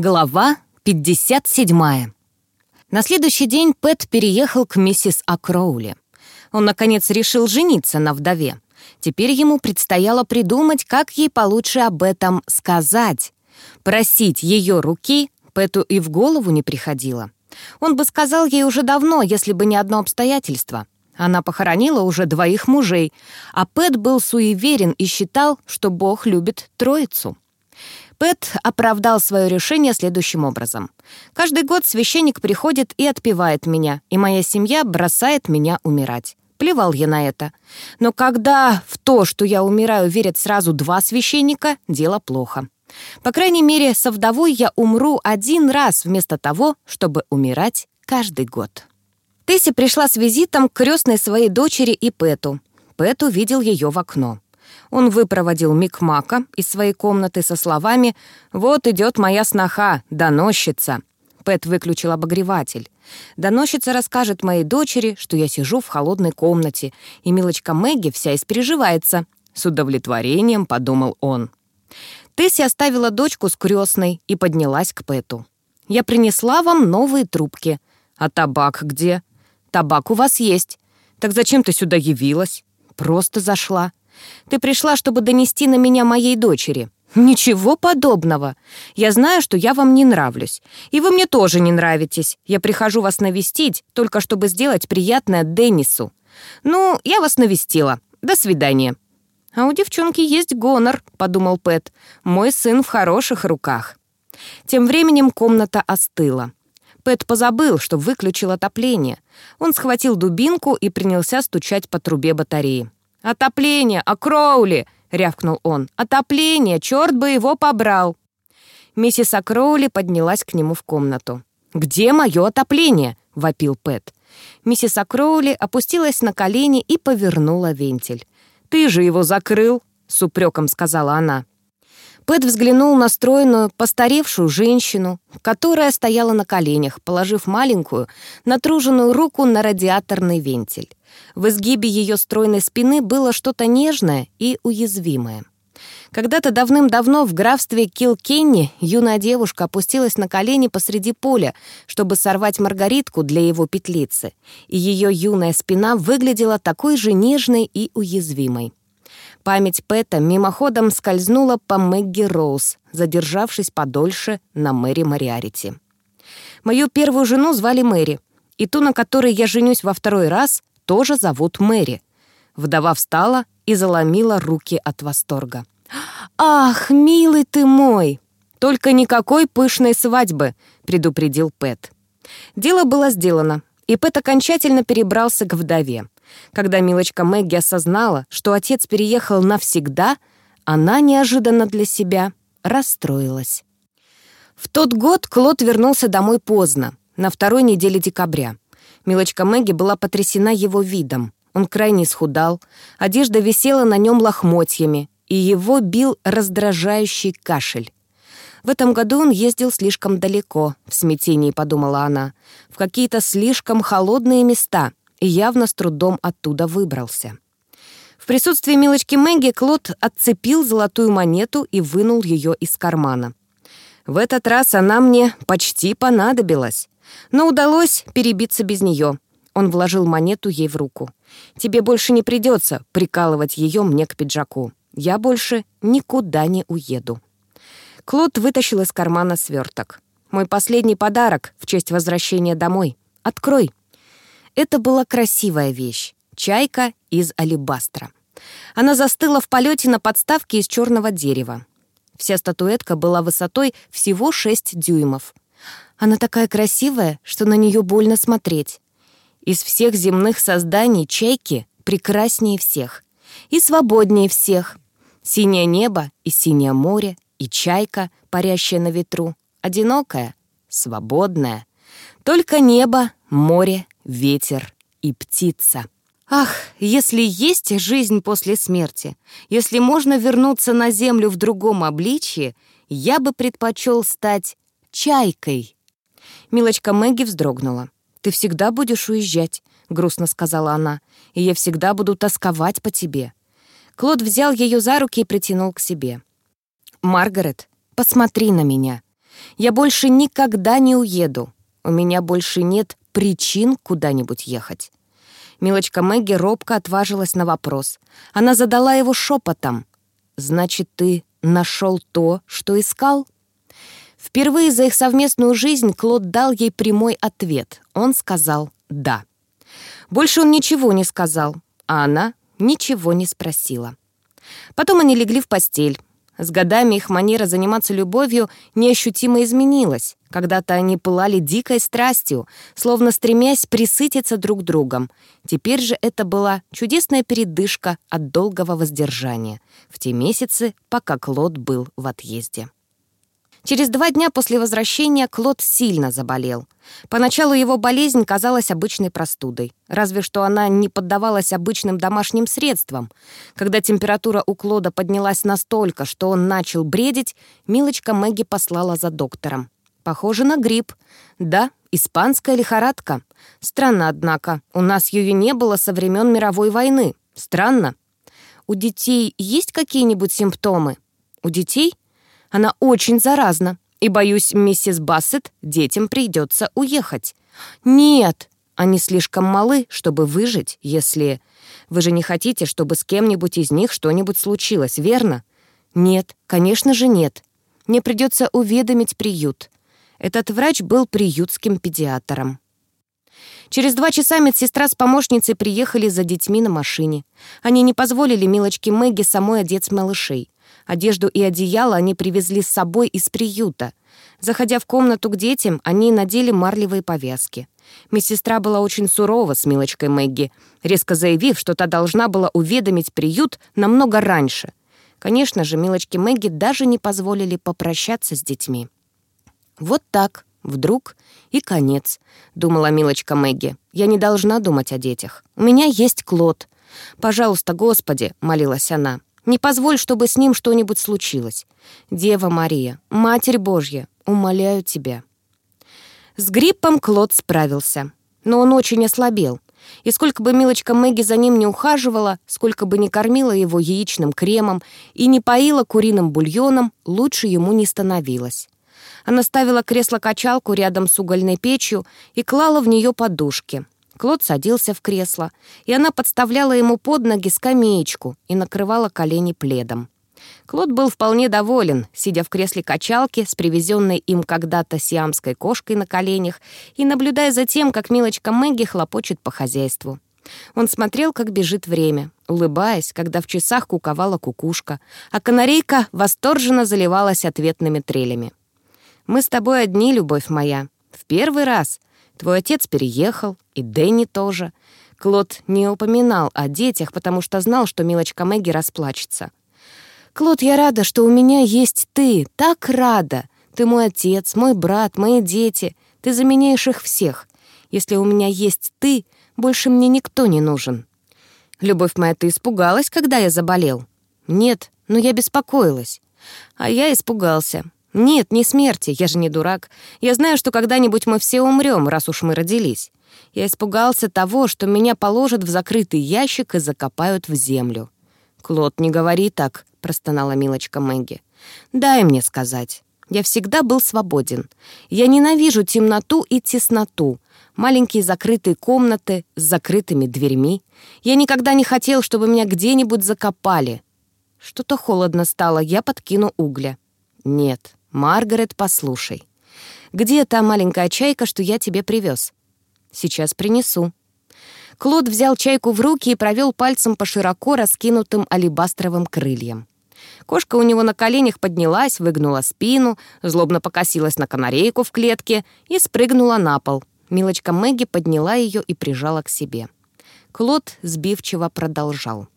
Глава 57. На следующий день Пэт переехал к миссис Акроули. Он, наконец, решил жениться на вдове. Теперь ему предстояло придумать, как ей получше об этом сказать. Просить ее руки Пэту и в голову не приходило. Он бы сказал ей уже давно, если бы не одно обстоятельство. Она похоронила уже двоих мужей, а Пэт был суеверен и считал, что Бог любит троицу. Пэт оправдал свое решение следующим образом. «Каждый год священник приходит и отпевает меня, и моя семья бросает меня умирать. Плевал я на это. Но когда в то, что я умираю, верят сразу два священника, дело плохо. По крайней мере, со вдовой я умру один раз вместо того, чтобы умирать каждый год». Тесси пришла с визитом к крестной своей дочери и Пэту. Пэт увидел ее в окно. Он выпроводил Микмака из своей комнаты со словами «Вот идет моя сноха, доносчица». Пэт выключил обогреватель. Доносчица расскажет моей дочери, что я сижу в холодной комнате, и милочка Мэгги вся испереживается. С удовлетворением подумал он. Тесси оставила дочку с крестной и поднялась к Пэту. «Я принесла вам новые трубки. А табак где?» «Табак у вас есть. Так зачем ты сюда явилась?» «Просто зашла. Ты пришла, чтобы донести на меня моей дочери. Ничего подобного. Я знаю, что я вам не нравлюсь. И вы мне тоже не нравитесь. Я прихожу вас навестить, только чтобы сделать приятное Деннису. Ну, я вас навестила. До свидания. А у девчонки есть гонор, подумал Пэт. Мой сын в хороших руках. Тем временем комната остыла. Пэт позабыл, что выключил отопление. Он схватил дубинку и принялся стучать по трубе батареи. «Отопление! А Кроули!» — рявкнул он. «Отопление! Черт бы его побрал!» Миссис Акроули поднялась к нему в комнату. «Где мое отопление?» — вопил Пэт. Миссис Акроули опустилась на колени и повернула вентиль. «Ты же его закрыл!» — с упреком сказала она. Пэт взглянул на стройную, постаревшую женщину, которая стояла на коленях, положив маленькую, натруженную руку на радиаторный вентиль. В изгибе ее стройной спины было что-то нежное и уязвимое. Когда-то давным-давно в графстве Килкенни юная девушка опустилась на колени посреди поля, чтобы сорвать маргаритку для его петлицы, и ее юная спина выглядела такой же нежной и уязвимой. Память Пэта мимоходом скользнула по Мэгги Роуз, задержавшись подольше на Мэри Мариарити. Мою первую жену звали Мэри, и ту, на которой я женюсь во второй раз, тоже зовут Мэри. Вдова встала и заломила руки от восторга. «Ах, милый ты мой!» «Только никакой пышной свадьбы», — предупредил Пэт. Дело было сделано, и Пэт окончательно перебрался к вдове. Когда милочка Мэгги осознала, что отец переехал навсегда, она неожиданно для себя расстроилась. В тот год Клод вернулся домой поздно, на второй неделе декабря. Милочка Мэгги была потрясена его видом. Он крайне схудал, одежда висела на нем лохмотьями, и его бил раздражающий кашель. В этом году он ездил слишком далеко, в смятении подумала она, в какие-то слишком холодные места, и явно с трудом оттуда выбрался. В присутствии милочки Мэгги Клод отцепил золотую монету и вынул ее из кармана. В этот раз она мне почти понадобилась, но удалось перебиться без нее. Он вложил монету ей в руку. «Тебе больше не придется прикалывать ее мне к пиджаку. Я больше никуда не уеду». Клод вытащил из кармана сверток. «Мой последний подарок в честь возвращения домой. Открой». Это была красивая вещь — чайка из алебастра. Она застыла в полете на подставке из черного дерева. Вся статуэтка была высотой всего 6 дюймов. Она такая красивая, что на нее больно смотреть. Из всех земных созданий чайки прекраснее всех и свободнее всех. Синее небо и синее море, и чайка, парящая на ветру, одинокая, свободная. Только небо, море ветер и птица. Ах, если есть жизнь после смерти, если можно вернуться на землю в другом обличье, я бы предпочел стать чайкой. Милочка Мэгги вздрогнула. «Ты всегда будешь уезжать», — грустно сказала она, «и я всегда буду тосковать по тебе». Клод взял ее за руки и притянул к себе. «Маргарет, посмотри на меня. Я больше никогда не уеду. У меня больше нет причин куда-нибудь ехать. Милочка Мэгги робко отважилась на вопрос. Она задала его шепотом. «Значит, ты нашел то, что искал?» Впервые за их совместную жизнь Клод дал ей прямой ответ. Он сказал «да». Больше он ничего не сказал, а она ничего не спросила. Потом они легли в постель. С годами их манера заниматься любовью неощутимо изменилась. Когда-то они пылали дикой страстью, словно стремясь присытиться друг другом. Теперь же это была чудесная передышка от долгого воздержания в те месяцы, пока Клод был в отъезде. Через два дня после возвращения Клод сильно заболел. Поначалу его болезнь казалась обычной простудой, разве что она не поддавалась обычным домашним средствам. Когда температура у Клода поднялась настолько, что он начал бредить, милочка Мэгги послала за доктором. Похоже на грипп. Да, испанская лихорадка. Странно, однако, у нас ее не было со времен мировой войны. Странно. У детей есть какие-нибудь симптомы? У детей? Она очень заразна, и, боюсь, миссис Бассет, детям придется уехать. Нет, они слишком малы, чтобы выжить, если... Вы же не хотите, чтобы с кем-нибудь из них что-нибудь случилось, верно? Нет, конечно же нет. Мне придется уведомить приют. Этот врач был приютским педиатром. Через два часа медсестра с помощницей приехали за детьми на машине. Они не позволили милочке Мэгги самой одеть малышей. Одежду и одеяло они привезли с собой из приюта. Заходя в комнату к детям, они надели марлевые повязки. Медсестра была очень сурова с милочкой Мэгги, резко заявив, что та должна была уведомить приют намного раньше. Конечно же, милочке Мэгги даже не позволили попрощаться с детьми. «Вот так, вдруг и конец», — думала милочка Мэгги. «Я не должна думать о детях. У меня есть Клод. Пожалуйста, Господи», — молилась она, не позволь, чтобы с ним что-нибудь случилось. Дева Мария, Матерь Божья, умоляю тебя». С гриппом Клод справился, но он очень ослабел. И сколько бы милочка Мэгги за ним не ухаживала, сколько бы не кормила его яичным кремом и не поила куриным бульоном, лучше ему не становилось. Она ставила кресло-качалку рядом с угольной печью и клала в нее подушки — Клод садился в кресло, и она подставляла ему под ноги скамеечку и накрывала колени пледом. Клод был вполне доволен, сидя в кресле качалки с привезенной им когда-то сиамской кошкой на коленях и наблюдая за тем, как милочка Мэгги хлопочет по хозяйству. Он смотрел, как бежит время, улыбаясь, когда в часах куковала кукушка, а канарейка восторженно заливалась ответными трелями. «Мы с тобой одни, любовь моя. В первый раз. Твой отец переехал, и Дэнни тоже. Клод не упоминал о детях, потому что знал, что милочка Мэгги расплачется. «Клод, я рада, что у меня есть ты, так рада. Ты мой отец, мой брат, мои дети. Ты заменяешь их всех. Если у меня есть ты, больше мне никто не нужен». «Любовь моя, ты испугалась, когда я заболел?» «Нет, но я беспокоилась». «А я испугался. «Нет, не смерти, я же не дурак. Я знаю, что когда-нибудь мы все умрем, раз уж мы родились. Я испугался того, что меня положат в закрытый ящик и закопают в землю». «Клод, не говори так», — простонала милочка Мэгги. «Дай мне сказать. Я всегда был свободен. Я ненавижу темноту и тесноту, маленькие закрытые комнаты с закрытыми дверьми. Я никогда не хотел, чтобы меня где-нибудь закопали. Что-то холодно стало, я подкину угля. Нет, «Маргарет, послушай. Где та маленькая чайка, что я тебе привез? Сейчас принесу». Клод взял чайку в руки и провел пальцем по широко раскинутым алебастровым крыльям. Кошка у него на коленях поднялась, выгнула спину, злобно покосилась на канарейку в клетке и спрыгнула на пол. Милочка Мэгги подняла ее и прижала к себе. Клод сбивчиво продолжал.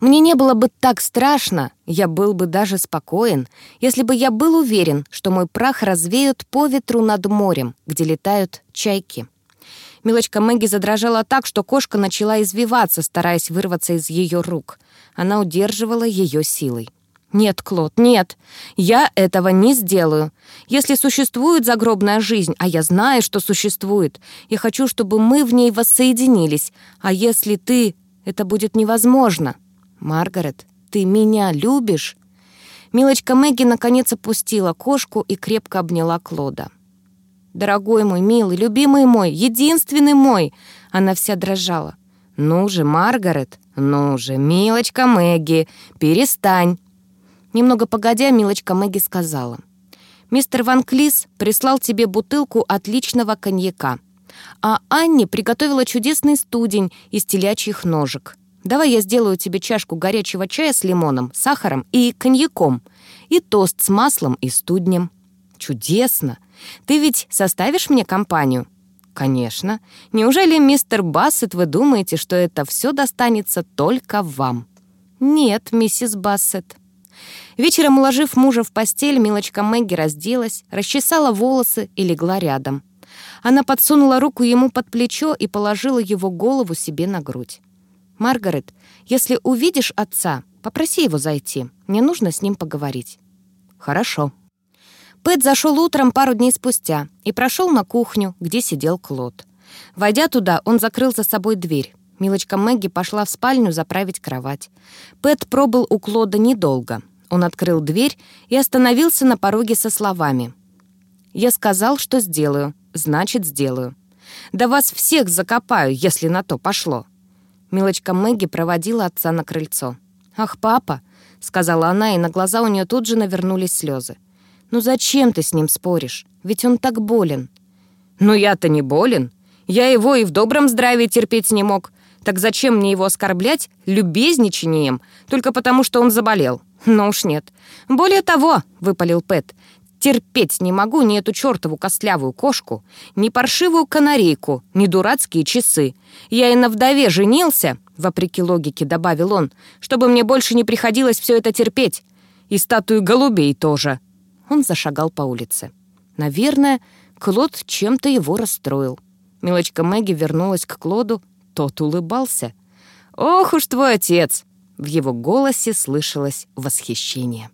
Мне не было бы так страшно, я был бы даже спокоен, если бы я был уверен, что мой прах развеют по ветру над морем, где летают чайки. Милочка Мэгги задрожала так, что кошка начала извиваться, стараясь вырваться из ее рук. Она удерживала ее силой. «Нет, Клод, нет, я этого не сделаю. Если существует загробная жизнь, а я знаю, что существует, я хочу, чтобы мы в ней воссоединились, а если ты, это будет невозможно». «Маргарет, ты меня любишь?» Милочка Мэгги наконец опустила кошку и крепко обняла Клода. «Дорогой мой, милый, любимый мой, единственный мой!» Она вся дрожала. «Ну же, Маргарет, ну же, милочка Мэгги, перестань!» Немного погодя, милочка Мэгги сказала. «Мистер Ван Клис прислал тебе бутылку отличного коньяка, а Анне приготовила чудесный студень из телячьих ножек. Давай я сделаю тебе чашку горячего чая с лимоном, сахаром и коньяком, и тост с маслом и студнем. Чудесно! Ты ведь составишь мне компанию?» «Конечно. Неужели, мистер Бассет, вы думаете, что это все достанется только вам?» «Нет, миссис Бассет». Вечером, уложив мужа в постель, милочка Мэгги разделась, расчесала волосы и легла рядом. Она подсунула руку ему под плечо и положила его голову себе на грудь. «Маргарет, если увидишь отца, попроси его зайти. Мне нужно с ним поговорить». «Хорошо». Пэт зашел утром пару дней спустя и прошел на кухню, где сидел Клод. Войдя туда, он закрыл за собой дверь. Милочка Мэгги пошла в спальню заправить кровать. Пэт пробыл у Клода недолго. Он открыл дверь и остановился на пороге со словами. «Я сказал, что сделаю, значит, сделаю. Да вас всех закопаю, если на то пошло». Милочка Мэгги проводила отца на крыльцо. «Ах, папа!» — сказала она, и на глаза у нее тут же навернулись слезы. «Ну зачем ты с ним споришь? Ведь он так болен». «Ну я-то не болен. Я его и в добром здравии терпеть не мог. Так зачем мне его оскорблять любезничанием, только потому что он заболел? Ну уж нет. Более того, — выпалил Пэт, — терпеть не могу ни эту чертову костлявую кошку, ни паршивую канарейку, ни дурацкие часы. Я и на вдове женился, — вопреки логике добавил он, — чтобы мне больше не приходилось все это терпеть. И статую голубей тоже. Он зашагал по улице. Наверное, Клод чем-то его расстроил. Милочка Мэгги вернулась к Клоду, тот улыбался. «Ох уж твой отец!» В его голосе слышалось восхищение.